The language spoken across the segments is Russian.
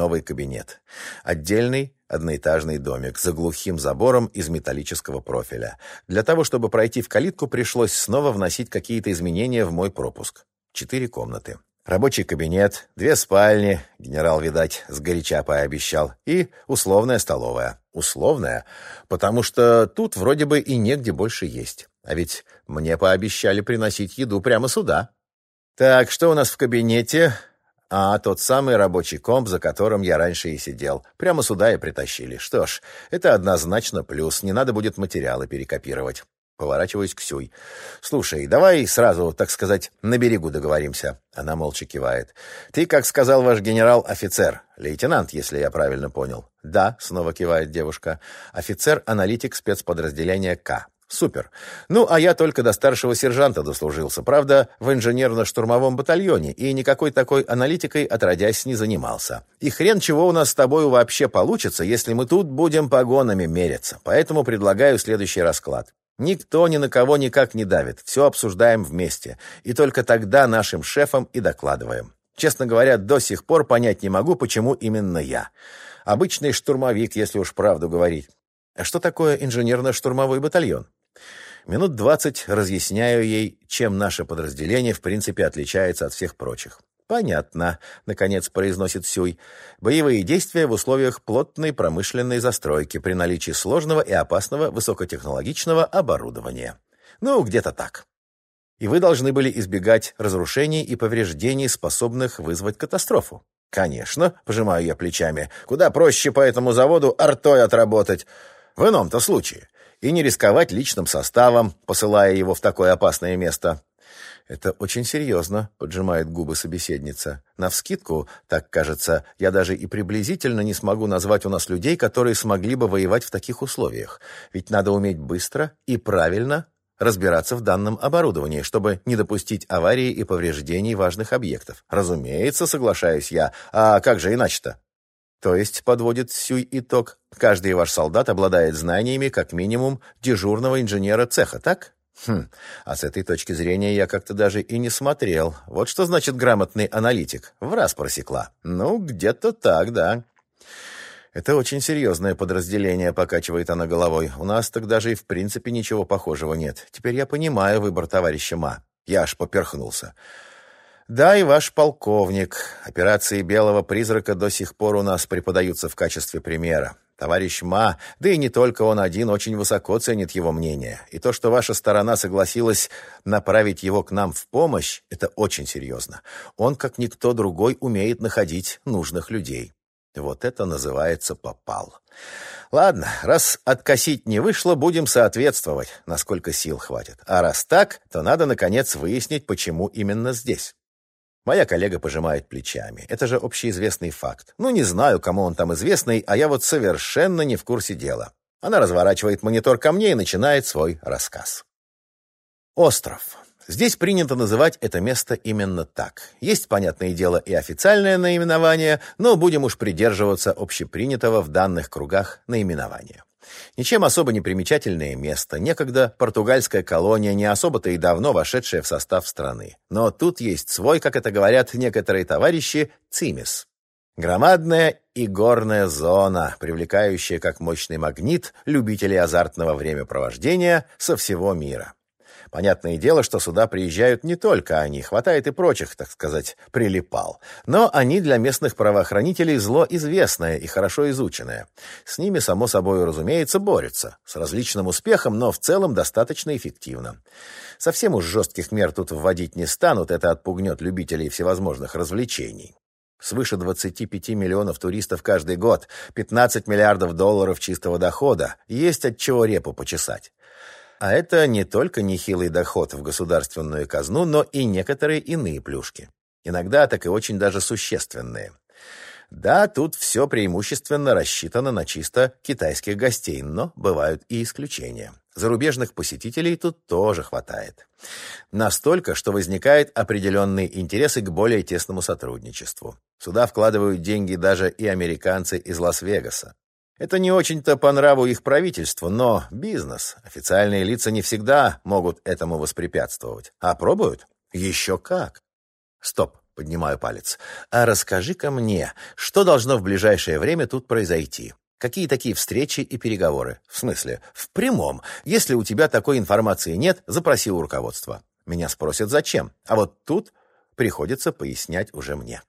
новый кабинет. Отдельный одноэтажный домик за глухим забором из металлического профиля. Для того, чтобы пройти в калитку, пришлось снова вносить какие-то изменения в мой пропуск. Четыре комнаты. Рабочий кабинет, две спальни, генерал, видать, сгоряча пообещал, и условная столовая. Условная, потому что тут вроде бы и негде больше есть. А ведь мне пообещали приносить еду прямо сюда. Так, что у нас в кабинете? А тот самый рабочий комп, за которым я раньше и сидел. Прямо сюда и притащили. Что ж, это однозначно плюс. Не надо будет материалы перекопировать. Поворачиваюсь к Сюй. «Слушай, давай сразу, так сказать, на берегу договоримся». Она молча кивает. «Ты, как сказал ваш генерал, офицер. Лейтенант, если я правильно понял». «Да», — снова кивает девушка. «Офицер-аналитик спецподразделения К. Супер. Ну, а я только до старшего сержанта дослужился. Правда, в инженерно-штурмовом батальоне, и никакой такой аналитикой отродясь не занимался. И хрен чего у нас с тобой вообще получится, если мы тут будем погонами мериться. Поэтому предлагаю следующий расклад. Никто ни на кого никак не давит. Все обсуждаем вместе. И только тогда нашим шефам и докладываем. Честно говоря, до сих пор понять не могу, почему именно я. Обычный штурмовик, если уж правду говорить. А что такое инженерно-штурмовой батальон? Минут двадцать разъясняю ей, чем наше подразделение в принципе отличается от всех прочих. «Понятно», — наконец произносит Сюй. «Боевые действия в условиях плотной промышленной застройки при наличии сложного и опасного высокотехнологичного оборудования. Ну, где-то так. И вы должны были избегать разрушений и повреждений, способных вызвать катастрофу. Конечно, пожимаю я плечами. Куда проще по этому заводу артой отработать. В ином-то случае и не рисковать личным составом, посылая его в такое опасное место. «Это очень серьезно», — поджимает губы собеседница. «Навскидку, так кажется, я даже и приблизительно не смогу назвать у нас людей, которые смогли бы воевать в таких условиях. Ведь надо уметь быстро и правильно разбираться в данном оборудовании, чтобы не допустить аварии и повреждений важных объектов. Разумеется, соглашаюсь я. А как же иначе-то?» То есть, подводит Сюй итог, каждый ваш солдат обладает знаниями, как минимум, дежурного инженера цеха, так? Хм, а с этой точки зрения я как-то даже и не смотрел. Вот что значит грамотный аналитик. В раз просекла. Ну, где-то так, да. Это очень серьезное подразделение, покачивает она головой. У нас так даже и в принципе ничего похожего нет. Теперь я понимаю выбор товарища Ма. Я аж поперхнулся. Да, и ваш полковник. Операции «Белого призрака» до сих пор у нас преподаются в качестве примера. Товарищ Ма, да и не только он один, очень высоко ценит его мнение. И то, что ваша сторона согласилась направить его к нам в помощь, это очень серьезно. Он, как никто другой, умеет находить нужных людей. Вот это называется попал. Ладно, раз откосить не вышло, будем соответствовать, насколько сил хватит. А раз так, то надо, наконец, выяснить, почему именно здесь. Моя коллега пожимает плечами. Это же общеизвестный факт. Ну, не знаю, кому он там известный, а я вот совершенно не в курсе дела. Она разворачивает монитор ко мне и начинает свой рассказ. Остров. Здесь принято называть это место именно так. Есть, понятное дело, и официальное наименование, но будем уж придерживаться общепринятого в данных кругах наименования. Ничем особо не примечательное место, некогда португальская колония, не особо-то и давно вошедшая в состав страны. Но тут есть свой, как это говорят некоторые товарищи, цимис. Громадная и горная зона, привлекающая как мощный магнит любителей азартного времяпровождения со всего мира. Понятное дело, что сюда приезжают не только они, хватает и прочих, так сказать, прилипал. Но они для местных правоохранителей зло известное и хорошо изученное. С ними, само собой, разумеется, борются. С различным успехом, но в целом достаточно эффективно. Совсем уж жестких мер тут вводить не станут, это отпугнет любителей всевозможных развлечений. Свыше 25 миллионов туристов каждый год, 15 миллиардов долларов чистого дохода. Есть от чего репу почесать. А это не только нехилый доход в государственную казну, но и некоторые иные плюшки. Иногда так и очень даже существенные. Да, тут все преимущественно рассчитано на чисто китайских гостей, но бывают и исключения. Зарубежных посетителей тут тоже хватает. Настолько, что возникает определенные интересы к более тесному сотрудничеству. Сюда вкладывают деньги даже и американцы из Лас-Вегаса. Это не очень-то по нраву их правительству, но бизнес. Официальные лица не всегда могут этому воспрепятствовать. А пробуют? Еще как. Стоп. поднимаю палец. А расскажи-ка мне, что должно в ближайшее время тут произойти? Какие такие встречи и переговоры? В смысле, в прямом. Если у тебя такой информации нет, запроси у руководства. Меня спросят, зачем. А вот тут приходится пояснять уже мне.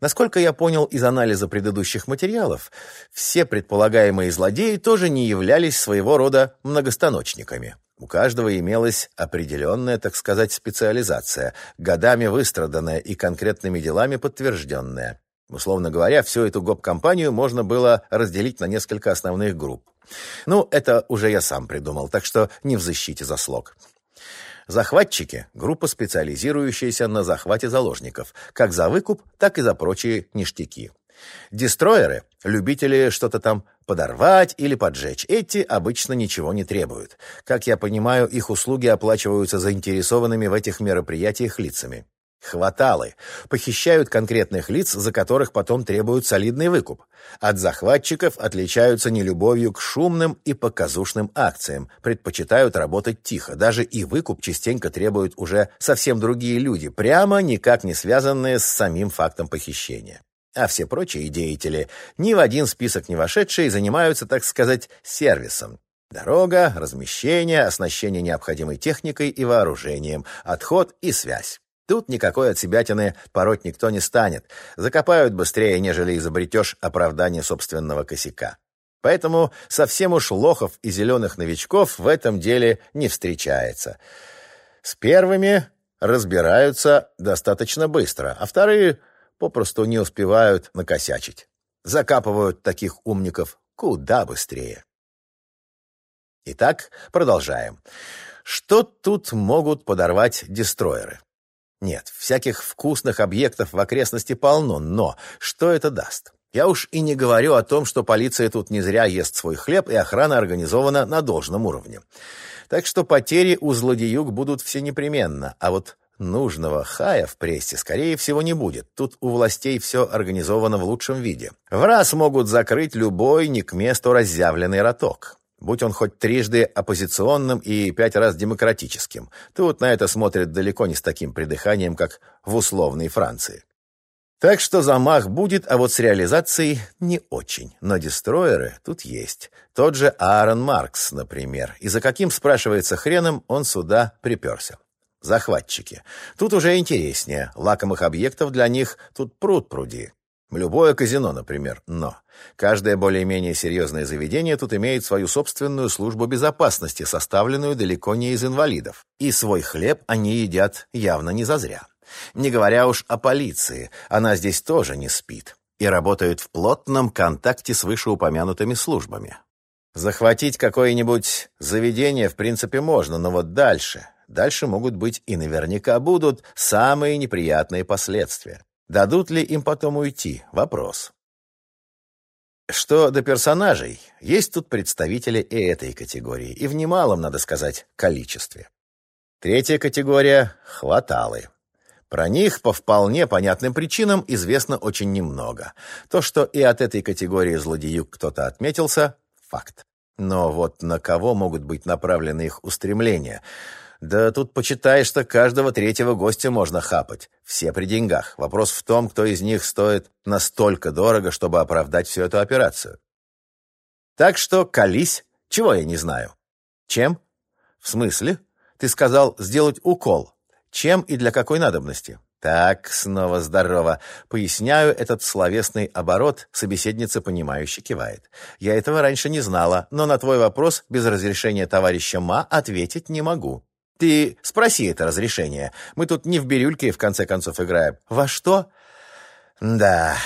Насколько я понял из анализа предыдущих материалов, все предполагаемые злодеи тоже не являлись своего рода многостаночниками. У каждого имелась определенная, так сказать, специализация, годами выстраданная и конкретными делами подтвержденная. Условно говоря, всю эту гоп-компанию можно было разделить на несколько основных групп. Ну, это уже я сам придумал, так что не в защите заслуг. Захватчики – группа, специализирующаяся на захвате заложников, как за выкуп, так и за прочие ништяки. Дестроеры – любители что-то там подорвать или поджечь. Эти обычно ничего не требуют. Как я понимаю, их услуги оплачиваются заинтересованными в этих мероприятиях лицами. Хваталы похищают конкретных лиц, за которых потом требуют солидный выкуп. От захватчиков отличаются нелюбовью к шумным и показушным акциям, предпочитают работать тихо. Даже и выкуп частенько требуют уже совсем другие люди, прямо никак не связанные с самим фактом похищения. А все прочие деятели, ни в один список не вошедшие, занимаются, так сказать, сервисом. Дорога, размещение, оснащение необходимой техникой и вооружением, отход и связь. Тут никакой отсебятины пороть никто не станет. Закопают быстрее, нежели изобретешь оправдание собственного косяка. Поэтому совсем уж лохов и зеленых новичков в этом деле не встречается. С первыми разбираются достаточно быстро, а вторые попросту не успевают накосячить. Закапывают таких умников куда быстрее. Итак, продолжаем. Что тут могут подорвать дестройеры? Нет, всяких вкусных объектов в окрестности полно, но что это даст? Я уж и не говорю о том, что полиция тут не зря ест свой хлеб, и охрана организована на должном уровне. Так что потери у злодеюк будут все непременно, а вот нужного хая в прессе, скорее всего, не будет. Тут у властей все организовано в лучшем виде. В раз могут закрыть любой не к месту разъявленный роток будь он хоть трижды оппозиционным и пять раз демократическим. Тут на это смотрят далеко не с таким придыханием, как в условной Франции. Так что замах будет, а вот с реализацией не очень. Но дестроеры тут есть. Тот же Аарон Маркс, например. И за каким, спрашивается, хреном он сюда приперся? Захватчики. Тут уже интереснее. Лакомых объектов для них тут пруд пруди. Любое казино, например, но каждое более-менее серьезное заведение тут имеет свою собственную службу безопасности, составленную далеко не из инвалидов. И свой хлеб они едят явно не зазря. Не говоря уж о полиции, она здесь тоже не спит и работает в плотном контакте с вышеупомянутыми службами. Захватить какое-нибудь заведение в принципе можно, но вот дальше, дальше могут быть и наверняка будут самые неприятные последствия. Дадут ли им потом уйти? Вопрос. Что до персонажей, есть тут представители и этой категории, и в немалом, надо сказать, количестве. Третья категория — хваталы. Про них по вполне понятным причинам известно очень немного. То, что и от этой категории злодеюк кто-то отметился — факт. Но вот на кого могут быть направлены их устремления — да тут почитаешь, что каждого третьего гостя можно хапать. Все при деньгах. Вопрос в том, кто из них стоит настолько дорого, чтобы оправдать всю эту операцию. Так что колись, чего я не знаю. Чем? В смысле? Ты сказал сделать укол. Чем и для какой надобности? Так, снова здорово. Поясняю этот словесный оборот, собеседница понимающе кивает. Я этого раньше не знала, но на твой вопрос без разрешения товарища Ма ответить не могу. Ты спроси это разрешение. Мы тут не в бирюльке, в конце концов, играем. Во что? Да,